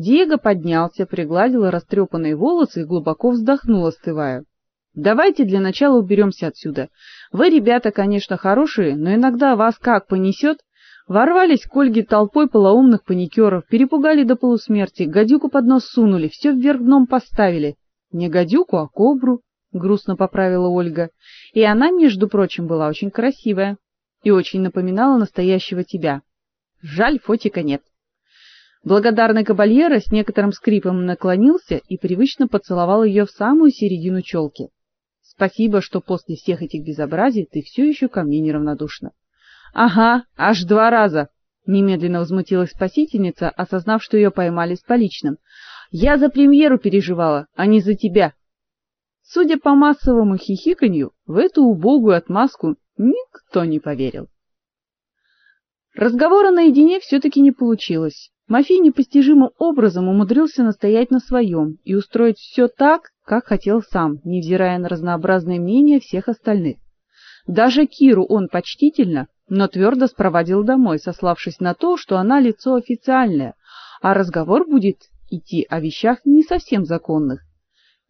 Диего поднялся, пригладил растрепанные волосы и глубоко вздохнул, остывая. Давайте для начала уберемся отсюда. Вы, ребята, конечно, хорошие, но иногда вас как понесет. Ворвались к Ольге толпой полоумных паникеров, перепугали до полусмерти, гадюку под нос сунули, все вверх дном поставили. Не гадюку, а кобру, грустно поправила Ольга. И она, между прочим, была очень красивая и очень напоминала настоящего тебя. Жаль, фотика нет. Благодарный кабальера с некоторым скрипом наклонился и привычно поцеловал ее в самую середину челки. Спасибо, что после всех этих безобразий ты все еще ко мне неравнодушна. Ага, аж два раза, немедленно возмутилась спасительница, осознав, что ее поймали с поличным. Я за премьеру переживала, а не за тебя. Судя по массовому хихиканью, в эту убогую отмазку никто не поверил. Разговора наедине все таки не получилось. Мафей непостижимым образом умудрился настоять на своем и устроить все так, как хотел сам, невзирая на разнообразные мнения всех остальных. Даже Киру он почтительно, но твердо спровадил домой, сославшись на то, что она лицо официальное, а разговор будет идти о вещах не совсем законных.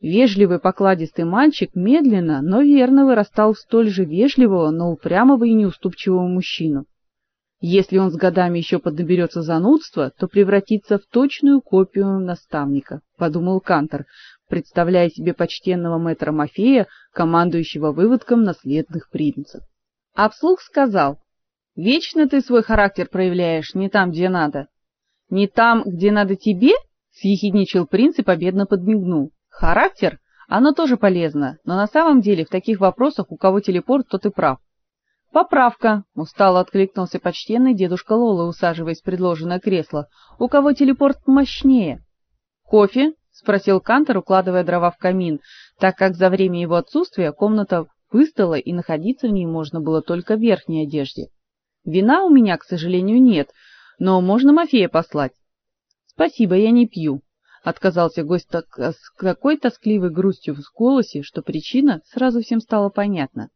Вежливый покладистый мальчик медленно, но верно вырастал в столь же вежливого, но упрямого и неуступчивого мужчину. Если он с годами еще поднаберется занудства, то превратится в точную копию наставника, подумал Кантор, представляя себе почтенного мэтра Мафея, командующего выводком наследных принцев. А вслух сказал: "Вечно ты свой характер проявляешь не там, где надо". "Не там, где надо тебе?" съехидничал принц и победно подмигнул. "Характер оно тоже полезно, но на самом деле в таких вопросах у кого телепорт, тот и прав. Поправка, устало откликнулся почтенный дедушка Лола, усаживаясь в предложенное кресло. У кого телепорт мощнее? Кофе? спросил Кантор, укладывая дрова в камин, так как за время его отсутствия комната пустела и находиться в ней можно было только в верхней одежде. Вина у меня, к сожалению, нет, но можно Мафея послать. Спасибо, я не пью, отказался гость так, с такой тоскливой грустью в голосе, что причина сразу всем стала понятна.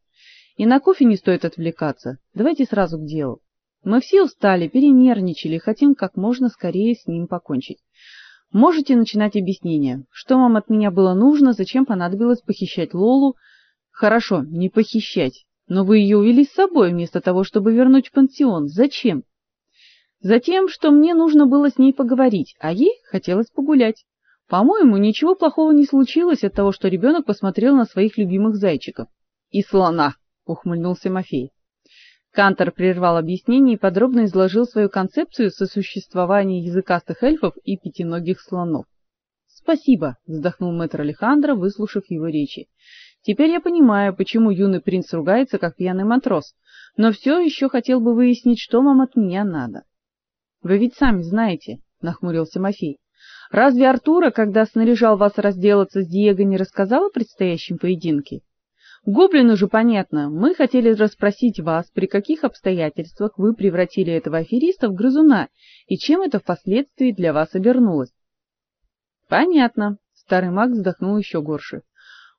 И на кофе не стоит отвлекаться. Давайте сразу к делу. Мы все устали, перенервничали, хотим как можно скорее с ним покончить. Можете начинать объяснение. Что вам от меня было нужно, зачем понадобилось похищать Лолу? Хорошо, не похищать. Но вы ее увели с собой вместо того, чтобы вернуть в пансион. Зачем? Затем, что мне нужно было с ней поговорить, а ей хотелось погулять. По-моему, ничего плохого не случилось от того, что ребенок посмотрел на своих любимых зайчиков. И слона ухмыльнулся Мафей. Кантор прервал объяснение и подробно изложил свою концепцию сосуществования языкастых эльфов и пятиногих слонов. Спасибо, вздохнул мэтр Алехандро, выслушав его речи. Теперь я понимаю, почему юный принц ругается как пьяный матрос, но все еще хотел бы выяснить, что вам от меня надо. Вы ведь сами знаете, нахмурился Мафей. Разве Артура, когда снаряжал вас разделаться с Диего, не рассказал о предстоящем поединке? Гоблину же понятно. Мы хотели расспросить вас, при каких обстоятельствах вы превратили этого афериста в грызуна и чем это впоследствии для вас обернулось. Понятно, старый маг вздохнул еще горше.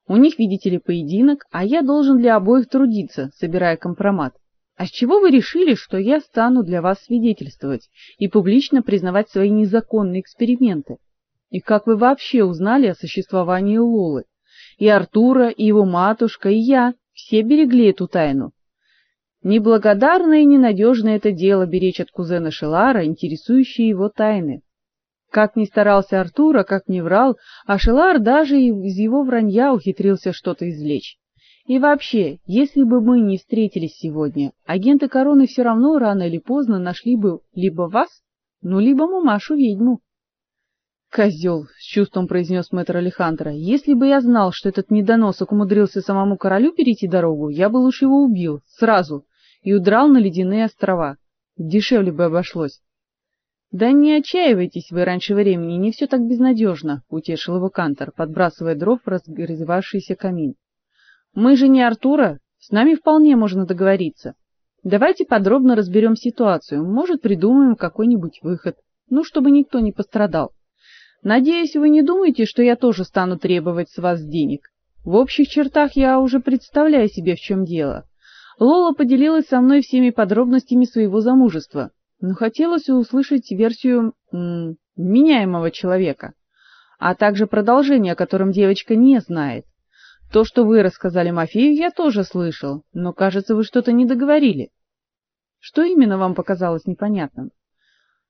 У них, видите ли, поединок, а я должен для обоих трудиться, собирая компромат. А с чего вы решили, что я стану для вас свидетельствовать и публично признавать свои незаконные эксперименты? И как вы вообще узнали о существовании Лолы? И Артура, и его матушка, и я все берегли эту тайну. Неблагодарное и ненадежное это дело беречь от кузена Шелара интересующие его тайны. Как ни старался Артура, как ни врал, а Шелар даже из его вранья ухитрился что-то извлечь. И вообще, если бы мы не встретились сегодня, агенты короны все равно рано или поздно нашли бы либо вас, ну либо мамашу-ведьму. Козел, с чувством произнес мэтр Алехандро. Если бы я знал, что этот недоносок умудрился самому королю перейти дорогу, я бы лучше его убил сразу и удрал на ледяные острова. Дешевле бы обошлось. Да не отчаивайтесь вы раньше времени, не все так безнадежно», — утешил его Кантор, подбрасывая дров в разгоревшийся камин. Мы же не Артура, с нами вполне можно договориться. Давайте подробно разберем ситуацию, может, придумаем какой-нибудь выход, ну, чтобы никто не пострадал. Надеюсь, вы не думаете, что я тоже стану требовать с вас денег. В общих чертах я уже представляю себе, в чем дело. Лола поделилась со мной всеми подробностями своего замужества, но хотелось услышать версию м меняемого человека, а также продолжение, о котором девочка не знает. То, что вы рассказали Мафею, я тоже слышал, но, кажется, вы что-то не договорили. Что именно вам показалось непонятным?